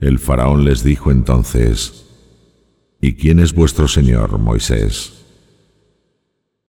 El faraón les dijo entonces, ¿Y quién es vuestro señor, Moisés?